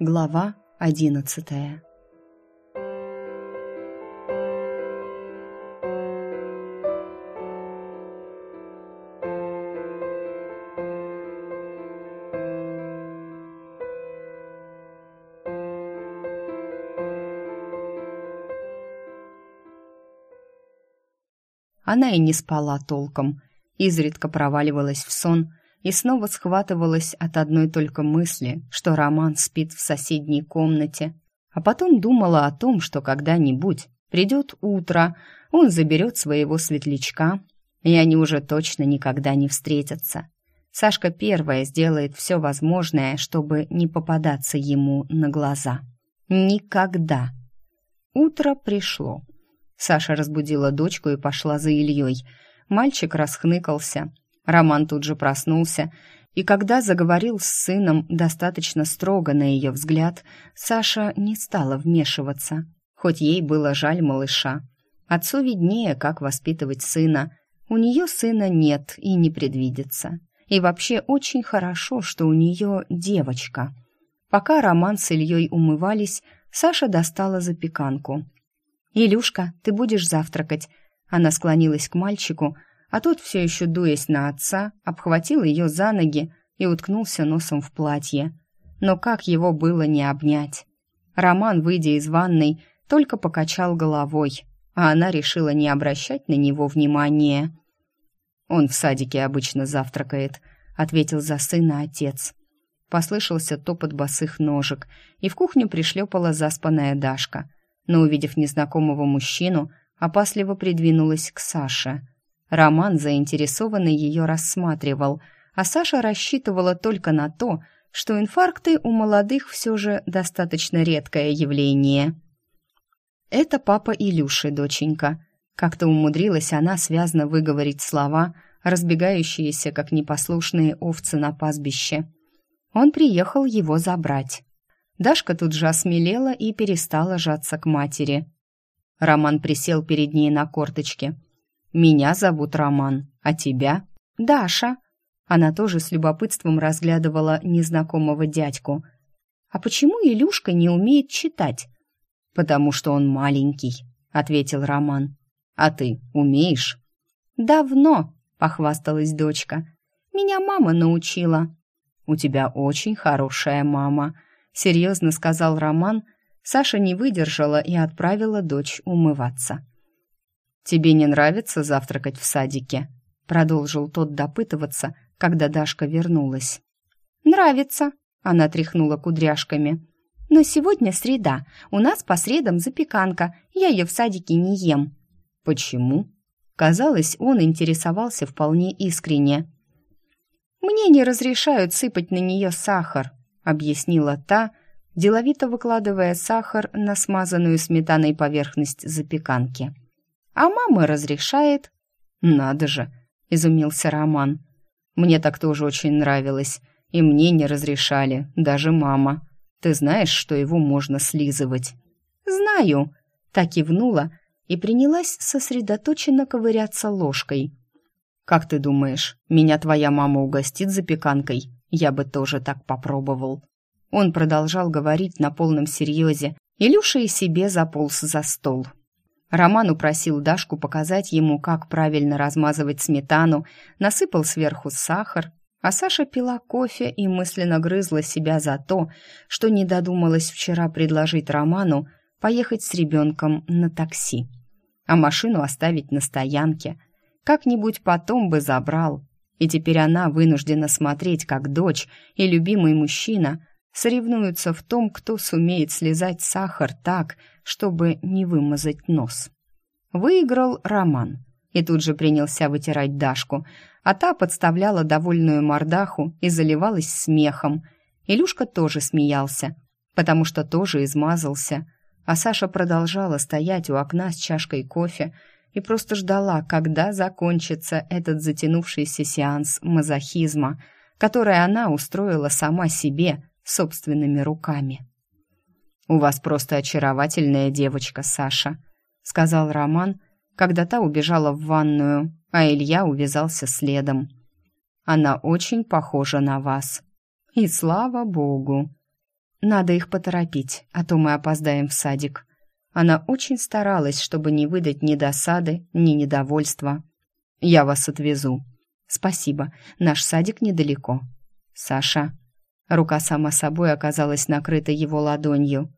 Глава одиннадцатая. Она и не спала толком, изредка проваливалась в сон и снова схватывалась от одной только мысли, что Роман спит в соседней комнате, а потом думала о том, что когда-нибудь придет утро, он заберет своего светлячка, и они уже точно никогда не встретятся. Сашка первая сделает все возможное, чтобы не попадаться ему на глаза. Никогда. Утро пришло. Саша разбудила дочку и пошла за Ильей. Мальчик расхныкался. Роман тут же проснулся, и когда заговорил с сыном достаточно строго на ее взгляд, Саша не стала вмешиваться, хоть ей было жаль малыша. Отцу виднее, как воспитывать сына. У нее сына нет и не предвидится. И вообще очень хорошо, что у нее девочка. Пока Роман с Ильей умывались, Саша достала запеканку – «Илюшка, ты будешь завтракать?» Она склонилась к мальчику, а тот, все еще дуясь на отца, обхватил ее за ноги и уткнулся носом в платье. Но как его было не обнять? Роман, выйдя из ванной, только покачал головой, а она решила не обращать на него внимания. «Он в садике обычно завтракает», — ответил за сына отец. Послышался топот босых ножек, и в кухню пришлепала заспанная Дашка — но, увидев незнакомого мужчину, опасливо придвинулась к Саше. Роман заинтересованно ее рассматривал, а Саша рассчитывала только на то, что инфаркты у молодых все же достаточно редкое явление. «Это папа Илюши, доченька». Как-то умудрилась она связно выговорить слова, разбегающиеся, как непослушные овцы на пастбище. Он приехал его забрать. Дашка тут же осмелела и перестала жаться к матери. Роман присел перед ней на корточке. «Меня зовут Роман, а тебя?» «Даша». Она тоже с любопытством разглядывала незнакомого дядьку. «А почему Илюшка не умеет читать?» «Потому что он маленький», — ответил Роман. «А ты умеешь?» «Давно», — похвасталась дочка. «Меня мама научила». «У тебя очень хорошая мама», серьезно сказал Роман, Саша не выдержала и отправила дочь умываться. «Тебе не нравится завтракать в садике?» продолжил тот допытываться, когда Дашка вернулась. «Нравится», — она тряхнула кудряшками. «Но сегодня среда, у нас по средам запеканка, я ее в садике не ем». «Почему?» Казалось, он интересовался вполне искренне. «Мне не разрешают сыпать на нее сахар», объяснила та, деловито выкладывая сахар на смазанную сметаной поверхность запеканки. «А мама разрешает». «Надо же!» — изумился Роман. «Мне так тоже очень нравилось, и мне не разрешали, даже мама. Ты знаешь, что его можно слизывать?» «Знаю», — так кивнула и принялась сосредоточенно ковыряться ложкой. «Как ты думаешь, меня твоя мама угостит запеканкой?» Я бы тоже так попробовал. Он продолжал говорить на полном серьезе. Илюша и себе заполз за стол. Роман упросил Дашку показать ему, как правильно размазывать сметану, насыпал сверху сахар, а Саша пила кофе и мысленно грызла себя за то, что не додумалась вчера предложить Роману поехать с ребенком на такси, а машину оставить на стоянке. Как-нибудь потом бы забрал, и теперь она вынуждена смотреть, как дочь и любимый мужчина соревнуются в том, кто сумеет слезать сахар так, чтобы не вымазать нос. Выиграл Роман и тут же принялся вытирать Дашку, а та подставляла довольную мордаху и заливалась смехом. Илюшка тоже смеялся, потому что тоже измазался, а Саша продолжала стоять у окна с чашкой кофе и просто ждала, когда закончится этот затянувшийся сеанс мазохизма, который она устроила сама себе собственными руками. «У вас просто очаровательная девочка, Саша», — сказал Роман, когда та убежала в ванную, а Илья увязался следом. «Она очень похожа на вас. И слава богу!» Надо их поторопить, а то мы опоздаем в садик». Она очень старалась, чтобы не выдать ни досады, ни недовольства. «Я вас отвезу». «Спасибо, наш садик недалеко». «Саша». Рука сама собой оказалась накрыта его ладонью.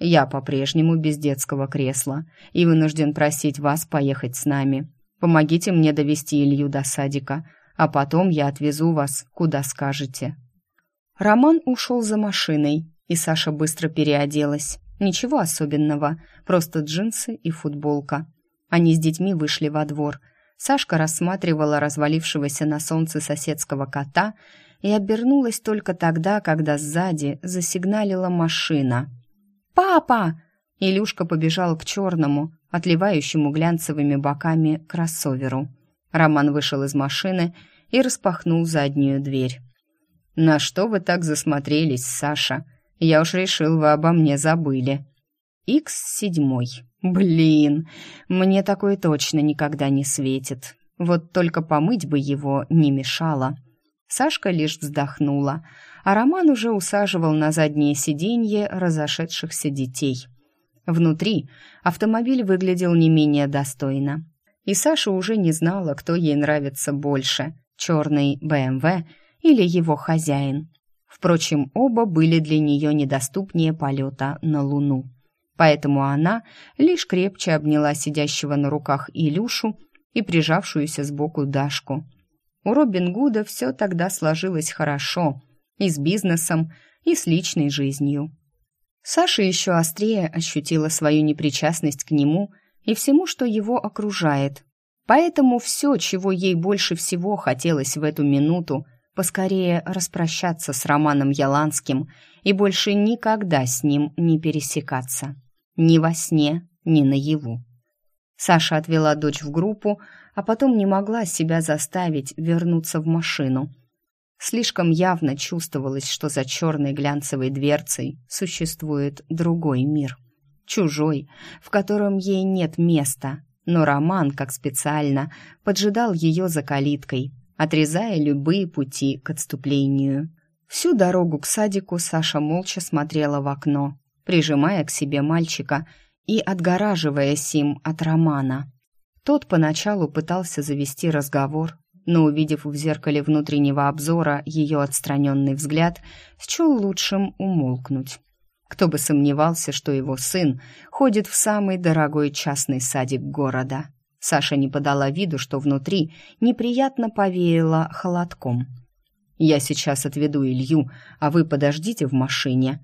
«Я по-прежнему без детского кресла и вынужден просить вас поехать с нами. Помогите мне довести Илью до садика, а потом я отвезу вас, куда скажете». Роман ушел за машиной, и Саша быстро переоделась. Ничего особенного, просто джинсы и футболка. Они с детьми вышли во двор. Сашка рассматривала развалившегося на солнце соседского кота и обернулась только тогда, когда сзади засигналила машина. «Папа!» Илюшка побежал к черному, отливающему глянцевыми боками кроссоверу. Роман вышел из машины и распахнул заднюю дверь. «На что вы так засмотрелись, Саша? Я уж решил, вы обо мне забыли». Икс седьмой. Блин, мне такое точно никогда не светит. Вот только помыть бы его не мешало. Сашка лишь вздохнула, а Роман уже усаживал на заднее сиденье разошедшихся детей. Внутри автомобиль выглядел не менее достойно. И Саша уже не знала, кто ей нравится больше – черный БМВ или его хозяин. Впрочем, оба были для нее недоступнее полета на Луну поэтому она лишь крепче обняла сидящего на руках Илюшу и прижавшуюся сбоку Дашку. У Робин Гуда все тогда сложилось хорошо, и с бизнесом, и с личной жизнью. Саша еще острее ощутила свою непричастность к нему и всему, что его окружает. Поэтому все, чего ей больше всего хотелось в эту минуту, поскорее распрощаться с Романом Яланским и больше никогда с ним не пересекаться ни во сне, ни наяву. Саша отвела дочь в группу, а потом не могла себя заставить вернуться в машину. Слишком явно чувствовалось, что за черной глянцевой дверцей существует другой мир. Чужой, в котором ей нет места, но Роман, как специально, поджидал ее за калиткой, отрезая любые пути к отступлению. Всю дорогу к садику Саша молча смотрела в окно, прижимая к себе мальчика и отгораживаясь им от Романа. Тот поначалу пытался завести разговор, но, увидев в зеркале внутреннего обзора ее отстраненный взгляд, счел лучшим умолкнуть. Кто бы сомневался, что его сын ходит в самый дорогой частный садик города. Саша не подала виду, что внутри неприятно повеяло холодком. «Я сейчас отведу Илью, а вы подождите в машине»,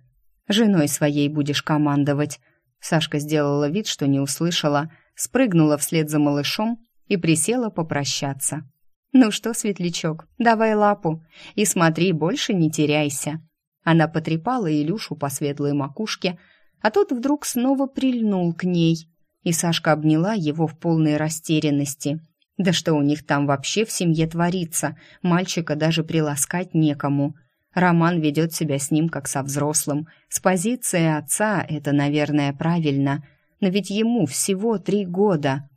Женой своей будешь командовать». Сашка сделала вид, что не услышала, спрыгнула вслед за малышом и присела попрощаться. «Ну что, светлячок, давай лапу и смотри, больше не теряйся». Она потрепала Илюшу по светлой макушке, а тот вдруг снова прильнул к ней, и Сашка обняла его в полной растерянности. Да что у них там вообще в семье творится? Мальчика даже приласкать некому. Роман ведет себя с ним как со взрослым. С позиции отца это, наверное, правильно, но ведь ему всего три года.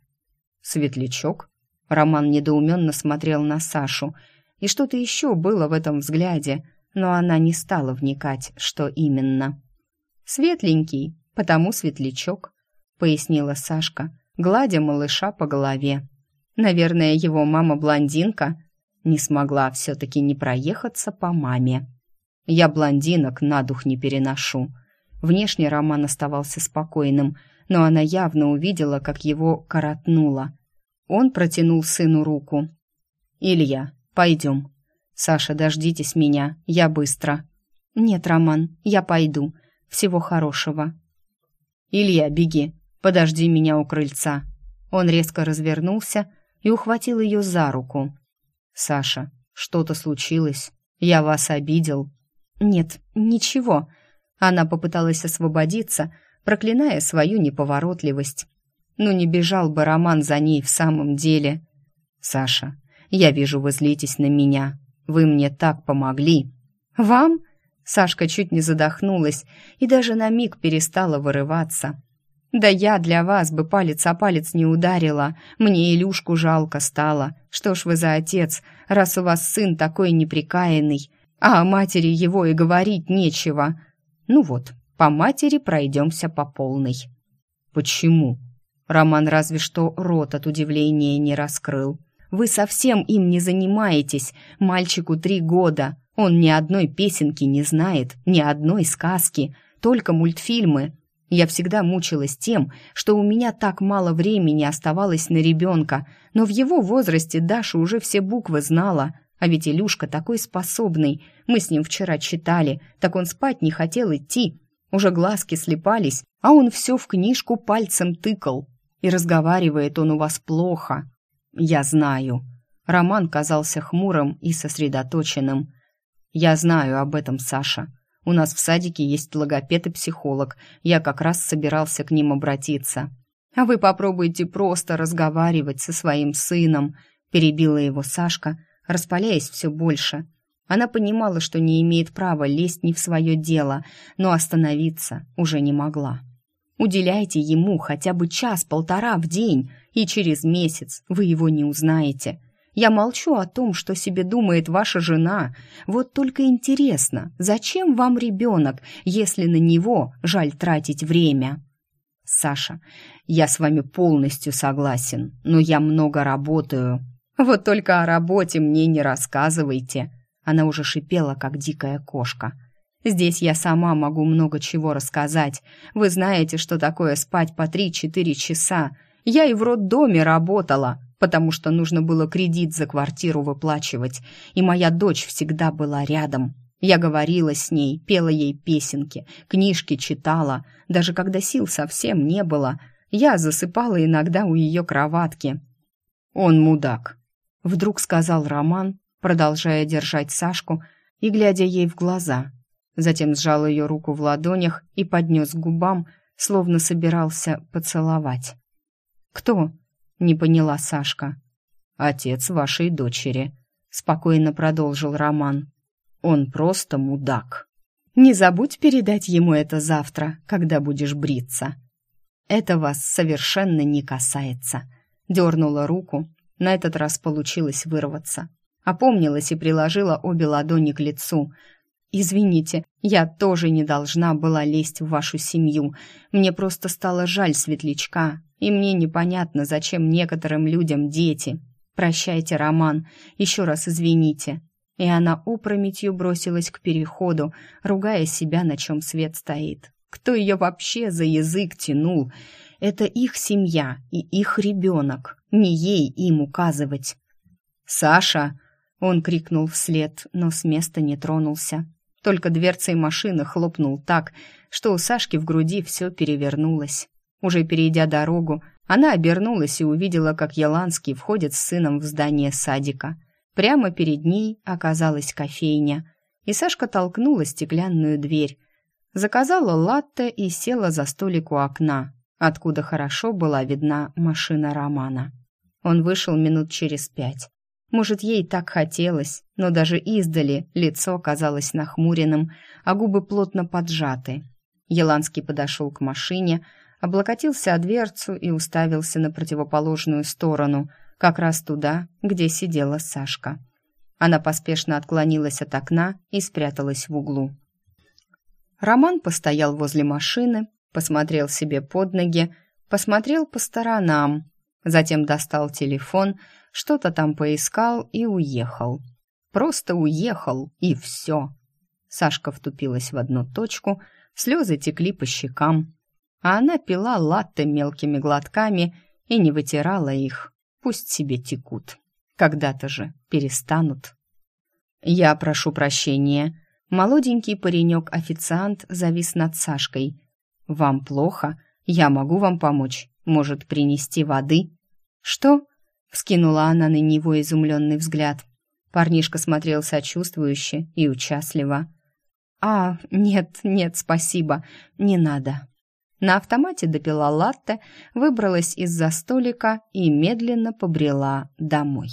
Светлячок? Роман недоуменно смотрел на Сашу, и что-то еще было в этом взгляде, но она не стала вникать, что именно. «Светленький, потому светлячок», — пояснила Сашка, гладя малыша по голове. «Наверное, его мама блондинка», не смогла все-таки не проехаться по маме. Я блондинок на дух не переношу. Внешне Роман оставался спокойным, но она явно увидела, как его коротнуло. Он протянул сыну руку. «Илья, пойдем. Саша, дождитесь меня, я быстро». «Нет, Роман, я пойду. Всего хорошего». «Илья, беги, подожди меня у крыльца». Он резко развернулся и ухватил ее за руку. «Саша, что-то случилось? Я вас обидел?» «Нет, ничего». Она попыталась освободиться, проклиная свою неповоротливость. Ну не бежал бы Роман за ней в самом деле. «Саша, я вижу, вы злитесь на меня. Вы мне так помогли». «Вам?» Сашка чуть не задохнулась и даже на миг перестала вырываться. Да я для вас бы палец о палец не ударила. Мне Илюшку жалко стало. Что ж вы за отец, раз у вас сын такой неприкаянный, а о матери его и говорить нечего. Ну вот, по матери пройдемся по полной». «Почему?» Роман разве что рот от удивления не раскрыл. «Вы совсем им не занимаетесь. Мальчику три года. Он ни одной песенки не знает, ни одной сказки, только мультфильмы. Я всегда мучилась тем, что у меня так мало времени оставалось на ребенка, но в его возрасте Даша уже все буквы знала, а ведь Илюшка такой способный. Мы с ним вчера читали, так он спать не хотел идти. Уже глазки слепались, а он все в книжку пальцем тыкал. И разговаривает он у вас плохо. Я знаю. Роман казался хмурым и сосредоточенным. Я знаю об этом, Саша. У нас в садике есть логопед и психолог. Я как раз собирался к ним обратиться. А вы попробуйте просто разговаривать со своим сыном, перебила его Сашка, распаляясь все больше. Она понимала, что не имеет права лезть не в свое дело, но остановиться уже не могла. Уделяйте ему хотя бы час-полтора в день, и через месяц вы его не узнаете. Я молчу о том, что себе думает ваша жена. Вот только интересно, зачем вам ребенок, если на него жаль тратить время? Саша, я с вами полностью согласен, но я много работаю. Вот только о работе мне не рассказывайте. Она уже шипела, как дикая кошка. Здесь я сама могу много чего рассказать. Вы знаете, что такое спать по 3-4 часа. Я и в роддоме работала, потому что нужно было кредит за квартиру выплачивать, и моя дочь всегда была рядом. Я говорила с ней, пела ей песенки, книжки читала, даже когда сил совсем не было. Я засыпала иногда у ее кроватки. «Он мудак», Вдруг сказал Роман, продолжая держать Сашку и глядя ей в глаза. Затем сжал ее руку в ладонях и поднес к губам, словно собирался поцеловать. «Кто?» — не поняла Сашка. «Отец вашей дочери», — спокойно продолжил Роман. «Он просто мудак. Не забудь передать ему это завтра, когда будешь бриться». «Это вас совершенно не касается», — дернула руку, на этот раз получилось вырваться. Опомнилась и приложила обе ладони к лицу. «Извините, я тоже не должна была лезть в вашу семью. Мне просто стало жаль светлячка, и мне непонятно, зачем некоторым людям дети. Прощайте, Роман, еще раз извините». И она опрометью бросилась к переходу, ругая себя, на чем свет стоит. Кто ее вообще за язык тянул? Это их семья и их ребенок, не ей им указывать. «Саша!» — он крикнул вслед, но с места не тронулся. Только дверцей машины хлопнул так, что у Сашки в груди все перевернулось. Уже перейдя дорогу, она обернулась и увидела, как Еланский входит с сыном в здание садика. Прямо перед ней оказалась кофейня, и Сашка толкнула стеклянную дверь. Заказала латте и села за столик у окна, откуда хорошо была видна машина Романа. Он вышел минут через пять. Может, ей так хотелось, но даже издали лицо казалось нахмуренным, а губы плотно поджаты. Еланский подошел к машине, облокотился о дверцу и уставился на противоположную сторону, как раз туда, где сидела Сашка. Она поспешно отклонилась от окна и спряталась в углу. Роман постоял возле машины, посмотрел себе под ноги, посмотрел по сторонам, затем достал телефон, что-то там поискал и уехал. Просто уехал, и все. Сашка втупилась в одну точку, слезы текли по щекам, а она пила латте мелкими глотками и не вытирала их. Пусть себе текут. Когда-то же перестанут. «Я прошу прощения». Молоденький паренек-официант завис над Сашкой – «Вам плохо? Я могу вам помочь. Может, принести воды?» «Что?» — вскинула она на него изумленный взгляд. Парнишка смотрел сочувствующе и участливо. «А, нет, нет, спасибо, не надо». На автомате допила латте, выбралась из-за столика и медленно побрела домой.